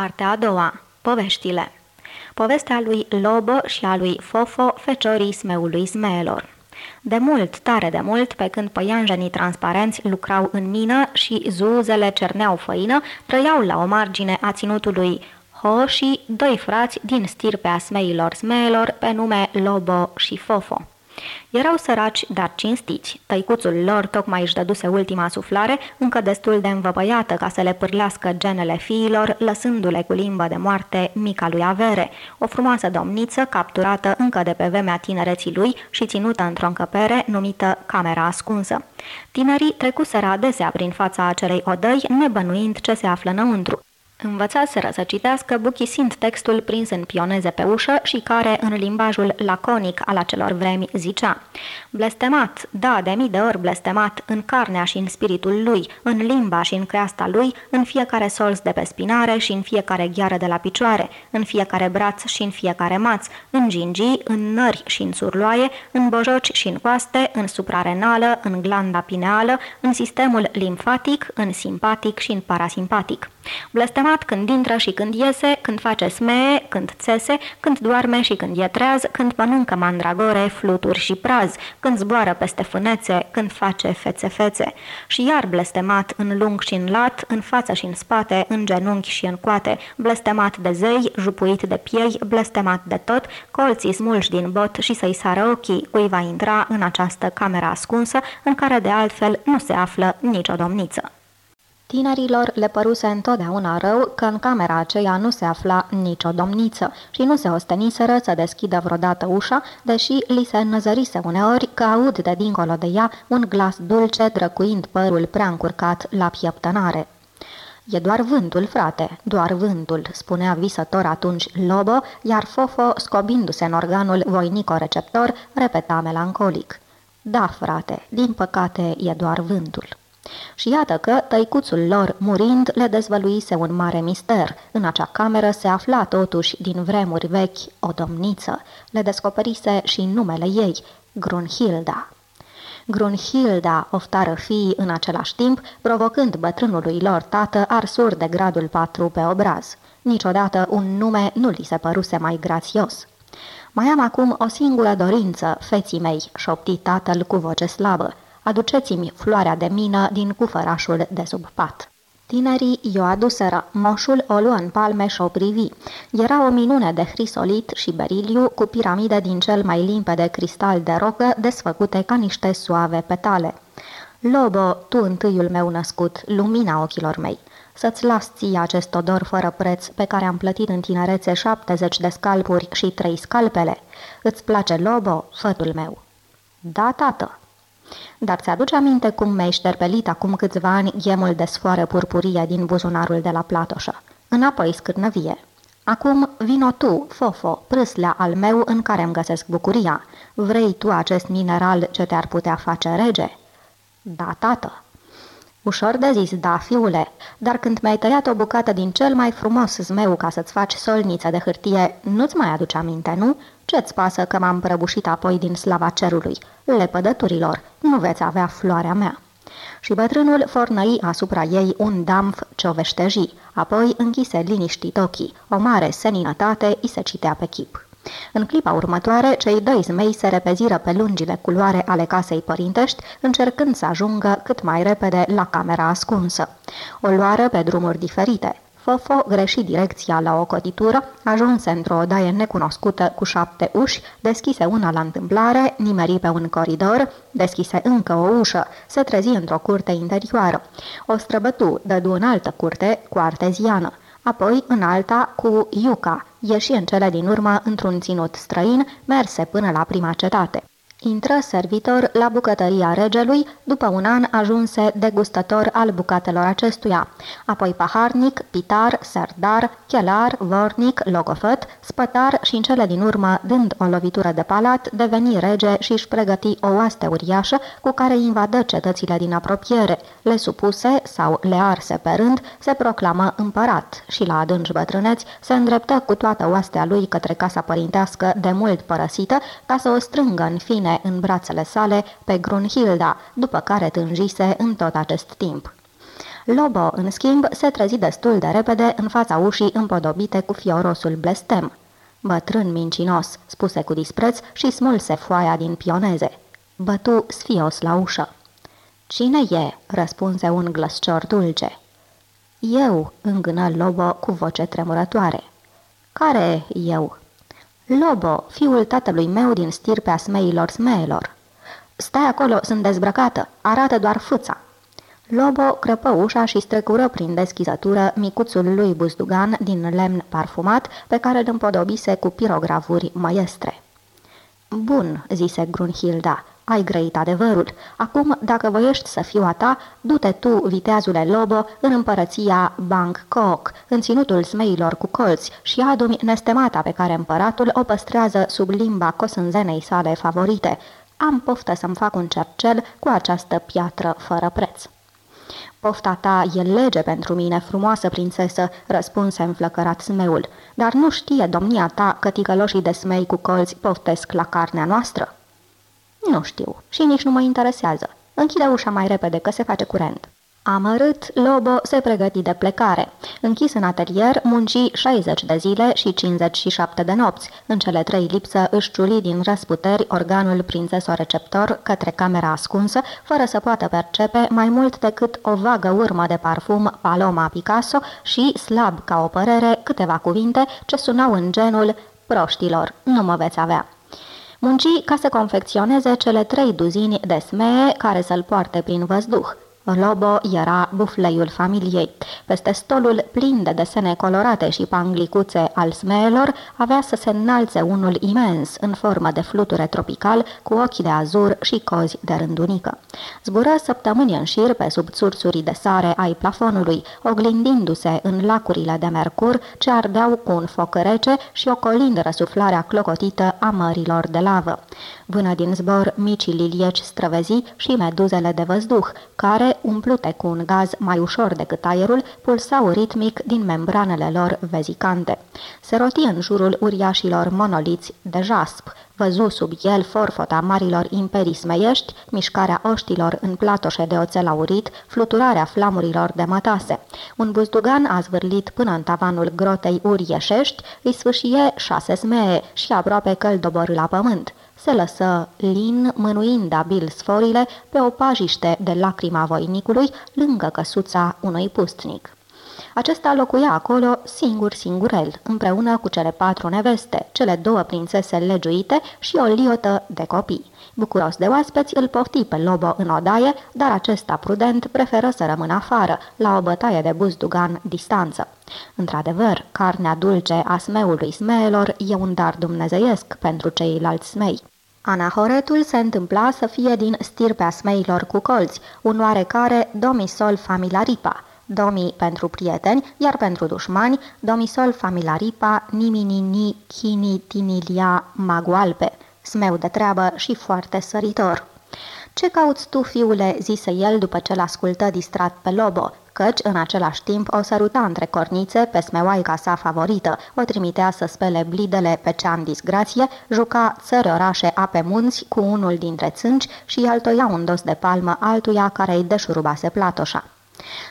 Partea a doua. Poveștile Povestea lui Lobo și a lui Fofo, feciorii smeului smeelor. De mult, tare de mult, pe când păianjenii transparenți lucrau în mină și zuzele cerneau făină, trăiau la o margine a ținutului Ho și doi frați din stirpea smeilor smeelor pe nume Lobo și Fofo. Erau săraci, dar cinstiți. Tăicuțul lor tocmai își dăduse ultima suflare, încă destul de învăpăiată ca să le pârlească genele fiilor, lăsându-le cu limbă de moarte mica lui avere, o frumoasă domniță capturată încă de pe vremea tinereții lui și ținută într-o încăpere numită Camera Ascunsă. Tinerii trecuseră adesea prin fața acelei odăi, nebănuind ce se află înăuntru. Învățaseră să citească buchisind textul prins în pioneze pe ușă și care, în limbajul laconic al acelor vremi, zicea Blestemat, da, de mii de ori blestemat, în carnea și în spiritul lui, în limba și în creasta lui, în fiecare solz de pe spinare și în fiecare gheară de la picioare, în fiecare braț și în fiecare maț, în gingii, în nări și în surloaie, în bojoci și în coaste, în suprarenală, în glanda pineală, în sistemul limfatic, în simpatic și în parasimpatic. Blestemat când intră și când iese, când face smee, când țese, când doarme și când e treaz, când mănâncă mandragore, fluturi și praz, când zboară peste fânețe, când face fețe-fețe. Și iar blestemat în lung și în lat, în față și în spate, în genunchi și în coate, blestemat de zei, jupuit de piei, blestemat de tot, colții smulși din bot și să-i sară ochii cui va intra în această cameră ascunsă, în care de altfel nu se află nicio domniță. Tinerilor le păruse întotdeauna rău că în camera aceea nu se afla nicio domniță și nu se osteniseră să deschidă vreodată ușa, deși li se înăzărise uneori că aud de dincolo de ea un glas dulce drăcuind părul prea încurcat la pieptănare. E doar vântul, frate, doar vântul, spunea visător atunci Lobo, iar Fofo, scobindu-se în organul voinico-receptor, repeta melancolic. Da, frate, din păcate e doar vântul. Și iată că tăicuțul lor, murind, le dezvăluise un mare mister. În acea cameră se afla totuși, din vremuri vechi, o domniță. Le descoperise și numele ei, Grunhilda. Grunhilda oftară fiii în același timp, provocând bătrânului lor tată arsuri de gradul 4 pe obraz. Niciodată un nume nu li se păruse mai grațios. Mai am acum o singură dorință, feții mei, șopti tatăl cu voce slabă aduceți-mi floarea de mină din cufărașul de sub pat. Tinerii i-o aduseră. Moșul o luă în palme și o privi. Era o minune de hrisolit și beriliu cu piramide din cel mai limpede cristal de rocă desfăcute ca niște suave petale. Lobo, tu întâiul meu născut, lumina ochilor mei. Să-ți las ție acest odor fără preț pe care am plătit în tinerețe 70 de scalpuri și trei scalpele. Îți place Lobo, fătul meu? Da, tată. Dar ți-aduce aminte cum mi-ai șterpelit acum câțiva ani ghemul de sfoară purpurie din buzunarul de la platoșă? Înapoi scârnăvie. Acum vino tu, fofo, prâslea al meu în care îmi găsesc bucuria. Vrei tu acest mineral ce te-ar putea face rege? Da, tată. Ușor de zis, da, fiule, dar când mi-ai tăiat o bucată din cel mai frumos zmeu ca să-ți faci solniță de hârtie, nu-ți mai aduce aminte, nu? Ce-ți pasă că m-am prăbușit apoi din slava cerului? Lepădăturilor, nu veți avea floarea mea. Și bătrânul fornăi asupra ei un damf ce o veșteji, apoi închise liniștit ochii. O mare seninătate îi se citea pe chip. În clipa următoare, cei doi zmei se repeziră pe lungile culoare ale casei părintești, încercând să ajungă cât mai repede la camera ascunsă. O luară pe drumuri diferite. Fofo greși direcția la o cotitură, ajunse într-o odaie necunoscută cu șapte uși, deschise una la întâmplare, nimeri pe un coridor, deschise încă o ușă, se trezi într-o curte interioară. O străbătu, dădu în altă curte cu arteziană, apoi în alta cu Iuca, ieși în cele din urmă într-un ținut străin, merse până la prima cetate. Intră servitor la bucătăria regelui, după un an ajunse degustător al bucatelor acestuia, apoi paharnic, pitar, serdar, chelar, vornic, logofăt, spătar și în cele din urmă, dând o lovitură de palat, deveni rege și își pregăti o oaste uriașă cu care invadă cetățile din apropiere, le supuse sau le arse pe rând, se proclamă împărat și la adânci bătrâneți se îndreptă cu toată oastea lui către casa părintească de mult părăsită ca să o strângă în fine în brațele sale pe Grunhilda, după care tânjise în tot acest timp. Lobo, în schimb, se trezi destul de repede în fața ușii împodobite cu fiorosul blestem. Bătrân mincinos, spuse cu dispreț și smulse foaia din pioneze. Bătu sfios la ușă. Cine e?" răspunse un glăscior dulce. Eu," îngână Lobo cu voce tremurătoare. Care eu?" Lobo, fiul tatălui meu din stirpea smeilor smeilor." Stai acolo, sunt dezbrăcată, arată doar fâța." Lobo crăpă ușa și strecură prin deschizătură micuțul lui buzdugan din lemn parfumat pe care îl împodobise cu pirogravuri măiestre. Bun," zise Grunhilda, ai grăit adevărul. Acum, dacă voiești să fiu a ta, du-te tu, viteazule Lobo, în împărăția Bangkok, în ținutul smeilor cu colți și adu-mi nestemata pe care împăratul o păstrează sub limba cosânzenei sale favorite. Am poftă să-mi fac un cercel cu această piatră fără preț. Pofta ta e lege pentru mine, frumoasă prințesă, răspunse înflăcărat smeul, dar nu știe domnia ta că ticăloșii de smei cu colți poftesc la carnea noastră? Nu știu și nici nu mă interesează. Închide ușa mai repede că se face curent. Amărât, Lobo se pregăti de plecare. Închis în atelier, munci 60 de zile și 57 de nopți. În cele trei lipsă își ciuli din răsputeri organul prințeso-receptor către camera ascunsă, fără să poată percepe mai mult decât o vagă urmă de parfum Paloma Picasso și, slab ca o părere, câteva cuvinte ce sunau în genul Proștilor, nu mă veți avea munci ca să confecționeze cele trei duzini de smee care să-l poarte prin văzduh. Lobo era bufleiul familiei. Peste stolul plin de desene colorate și panglicuțe al smeelor avea să se înalțe unul imens, în formă de fluture tropical, cu ochi de azur și cozi de rândunică. Zbură săptămâni în șir pe sub țurțurii de sare ai plafonului, oglindindu-se în lacurile de mercur ce ardeau cu un foc rece și ocolind răsuflarea clocotită a mărilor de lavă. Vână din zbor micii lilieci străvezi și meduzele de văzduh, care, umplute cu un gaz mai ușor decât aerul, pulsau ritmic din membranele lor vezicante. Se roti în jurul uriașilor monoliți de jasp, Văzu sub el forfota marilor imperii smeiești, mișcarea oștilor în platoșe de oțel aurit, fluturarea flamurilor de mătase. Un buzdugan a zvârlit până în tavanul grotei urieșești, îi sfâșie șase smee și aproape că îl doborâ la pământ se lăsă lin, mânuind abil sforile pe o pajiște de lacrima voinicului lângă căsuța unui pustnic. Acesta locuia acolo singur singurel, împreună cu cele patru neveste, cele două prințese legiuite și o liotă de copii. Bucuros de oaspeți, îl pofti pe Lobo în odaie, dar acesta prudent preferă să rămână afară, la o bătaie de buzdugan distanță. Într-adevăr, carnea dulce a smeului smeelor e un dar dumnezeiesc pentru ceilalți smei. Anahoretul se întâmpla să fie din stirpea smeilor cu colți, un oarecare domisol familiaripa, domi pentru prieteni, iar pentru dușmani, domisol familiaripa niminini chini tinilia magualpe, smeu de treabă și foarte săritor. Ce cauți tu, fiule?" zise el după ce l-ascultă distrat pe Lobo, căci în același timp o săruta între cornițe pe smeoaica sa favorită, o trimitea să spele blidele pe cea în disgrație, juca țări orașe ape munți cu unul dintre țânci și altoia un dos de palmă altuia care îi deșurubase platoșa.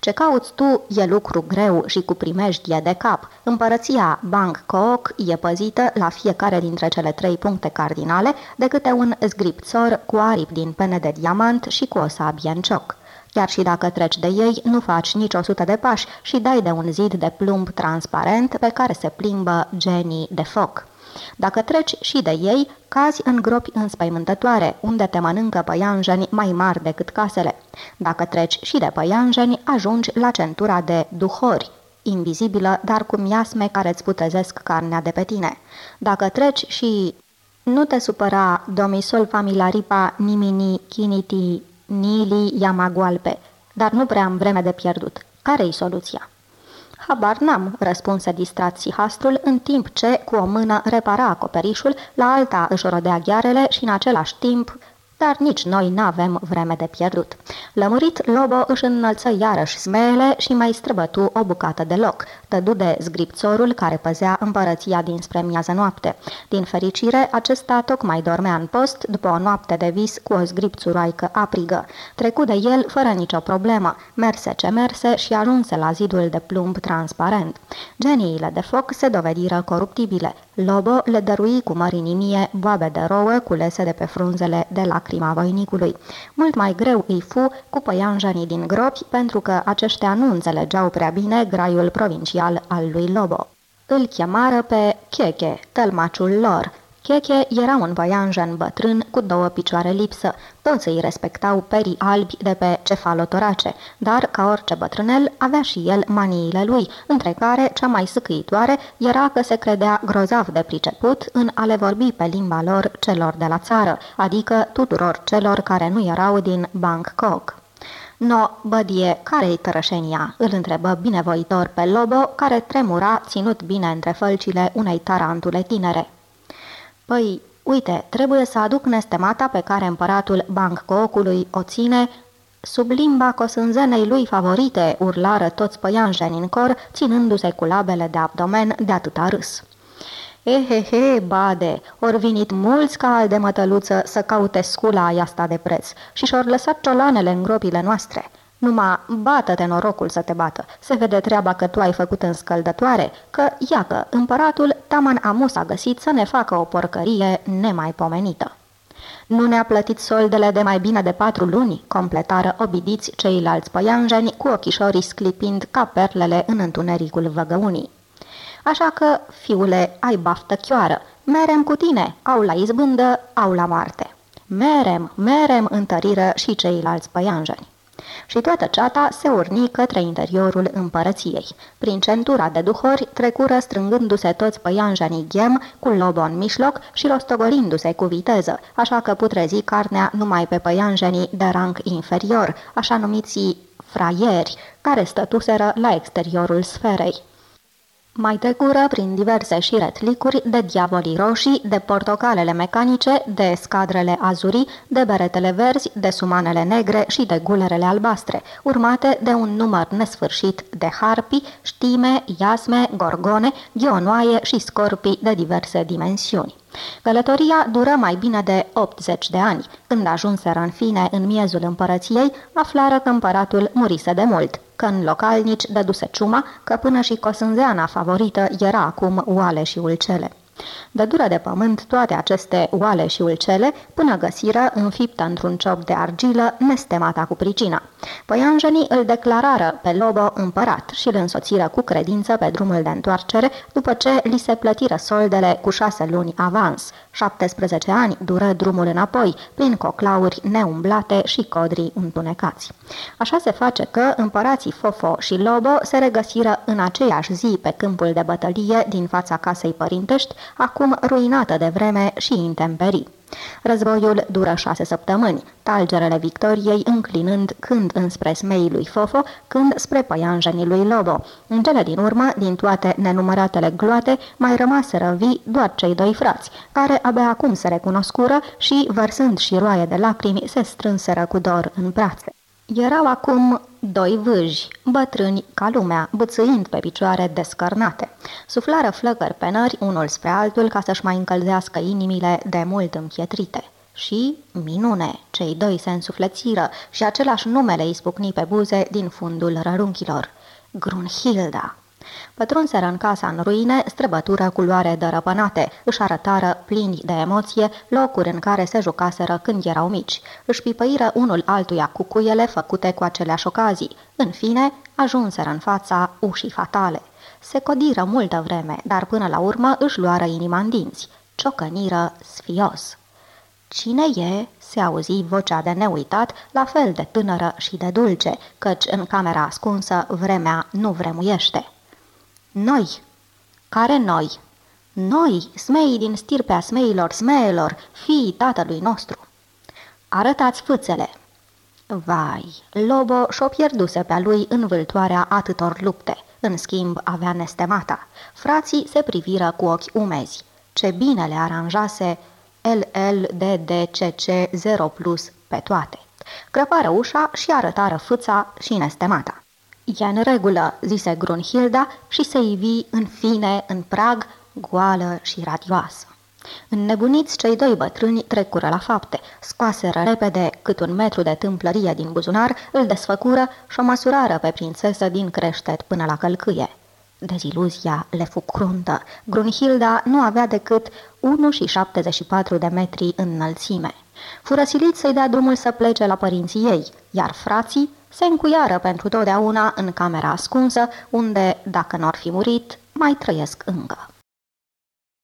Ce cauți tu e lucru greu și cu primejdie de cap. Împărăția Bangkok e păzită la fiecare dintre cele trei puncte cardinale de câte un zgripțor cu aripi din pene de diamant și cu o sabie în cioc. Chiar și dacă treci de ei, nu faci nici o sută de pași și dai de un zid de plumb transparent pe care se plimbă genii de foc. Dacă treci și de ei, cazi în gropi înspăimântătoare, unde te mănâncă păianjeni mai mari decât casele. Dacă treci și de păianjeni, ajungi la centura de duhori, invizibilă, dar cu miasme care îți putezesc carnea de pe tine. Dacă treci și... Nu te supăra, domisol familiaripa nimini kiniti nili yamagualpe, dar nu prea am vreme de pierdut. Care-i soluția? Habar n-am, răspunse distrat sihastrul, în timp ce, cu o mână, repara acoperișul, la alta își rodea ghearele și în același timp dar nici noi n-avem vreme de pierdut. Lămurit, Lobo își înălță iarăși smele și mai străbătu o bucată de loc. Tădu de zgripțorul care păzea împărăția dinspre miază noapte. Din fericire, acesta tocmai dormea în post după o noapte de vis cu o zgripțuroaică aprigă. Trecu de el fără nicio problemă, merse ce merse și ajunse la zidul de plumb transparent. Geniile de foc se dovediră coruptibile. Lobo le dărui cu mărinimie boabe de rouă culese de pe frunzele de lacrima voinicului. Mult mai greu îi fu cu păianjenii din gropi, pentru că aceștia nu înțelegeau prea bine graiul provincial al lui Lobo. Îl chemară pe Cheche, tălmaciul lor, Cheche era un păianjen bătrân cu două picioare lipsă. Toți îi respectau perii albi de pe cefalotorace, dar, ca orice bătrânel, avea și el maniile lui, între care cea mai sâcâitoare era că se credea grozav de priceput în a le vorbi pe limba lor celor de la țară, adică tuturor celor care nu erau din Bangkok. No, bădie, care-i tărășenia?" îl întrebă binevoitor pe Lobo, care tremura, ținut bine între fălcile unei tarantule tinere. Păi, uite, trebuie să aduc nestemata pe care împăratul Bangkokului o ține Sub limba cosânzenei lui favorite urlară toți păianjeni în cor, ținându-se cu labele de abdomen de atâta râs. Ehehe, bade, ori vinit mulți ca al de mătăluță să caute scula aia asta de preț și și-or lăsat ciolanele în gropile noastre. Numai bată-te norocul să te bată. Se vede treaba că tu ai făcut în scăldătoare, că, iacă, împăratul Taman Amus a găsit să ne facă o porcărie nemaipomenită. Nu ne-a plătit soldele de mai bine de patru luni, completară obidiți ceilalți păianjeni cu ochișorii sclipind ca perlele în întunericul văgăunii. Așa că, fiule, ai baftă chioară, merem cu tine, au la izbândă, au la moarte. Merem, merem, întăriră și ceilalți păianjeni și toată ceata se urni către interiorul împărăției. Prin centura de duhori trecură strângându-se toți păianjanii ghem cu lobo în mijloc și rostogolindu-se cu viteză, așa că putrezi carnea numai pe păianjenii de rang inferior, așa numiții fraieri, care stătuseră la exteriorul sferei mai trecură prin diverse șiretlicuri de diavolii roșii, de portocalele mecanice, de scadrele azurii, de beretele verzi, de sumanele negre și de gulerele albastre, urmate de un număr nesfârșit de harpi, știme, iasme, gorgone, ghionoaie și scorpii de diverse dimensiuni. Călătoria dură mai bine de 80 de ani. Când ajunseră în fine în miezul împărăției, aflară că împăratul murise de mult că în localnici dăduse ciuma, că până și cosânzeana favorită era acum oale și ulcele. Dădură de pământ toate aceste oale și ulcele până găsiră înfiptă într-un ciop de argilă nestemata cu pricina. Păianjenii îl declarară pe Lobo împărat și îl însoțiră cu credință pe drumul de întoarcere după ce li se plătiră soldele cu șase luni avans. 17 ani dură drumul înapoi, prin coclauri neumblate și codrii întunecați. Așa se face că împărații Fofo și Lobo se regăsiră în aceeași zi pe câmpul de bătălie din fața casei părintești, acum ruinată de vreme și intemperii. Războiul dură șase săptămâni, talgerele victoriei înclinând când înspre smeii lui Fofo, când spre păianjenii lui Lobo. În cele din urmă, din toate nenumăratele gloate, mai rămaseră vii doar cei doi frați, care abia acum se recunoscură și, vărsând și roaie de lacrimi, se strânseră cu dor în brațe. Erau acum doi vâji, bătrâni ca lumea, bățâind pe picioare descărnate. Suflară flăcări pe nări unul spre altul ca să-și mai încălzească inimile de mult împietrite. Și, minune, cei doi se însuflețiră și același numele îi spucni pe buze din fundul rărunchilor. Grunhilda. Pătrunseră în casa în ruine, străbătură culoare dărăpânate, își arătară plini de emoție locuri în care se jucaseră când erau mici. Își pipăiră unul altuia cu cuiele făcute cu aceleași ocazii. În fine, ajunseră în fața ușii fatale. Se codiră multă vreme, dar până la urmă își luară inima în dinți. Ciocăniră sfios. Cine e?" se auzi vocea de neuitat, la fel de tânără și de dulce, căci în camera ascunsă vremea nu vremuiește. Noi. Care noi? Noi, smei din stirpea smeilor smeilor, fiii tatălui nostru. Arătați fâțele. Vai, Lobo și-o pierduse pe-a lui în vâltoarea atâtor lupte. În schimb, avea nestemata. Frații se priviră cu ochi umezi. Ce bine le aranjase LLDDCC 0 plus pe toate. Crăpară ușa și arătară fâța și nestemata. E în regulă, zise Grunhilda și se ivi în fine în prag, goală și radioasă. Înnebuniți, cei doi bătrâni trecură la fapte, scoaseră repede cât un metru de tâmplărie din buzunar, îl desfăcură și o măsurară pe prințesă din creștet până la călcâie. Deziluzia le fu cruntă. Grunhilda nu avea decât 1,74 de metri în înălțime. Fură silit să-i dea drumul să plece la părinții ei, iar frații se încuiară pentru totdeauna în camera ascunsă, unde, dacă n-or fi murit, mai trăiesc încă.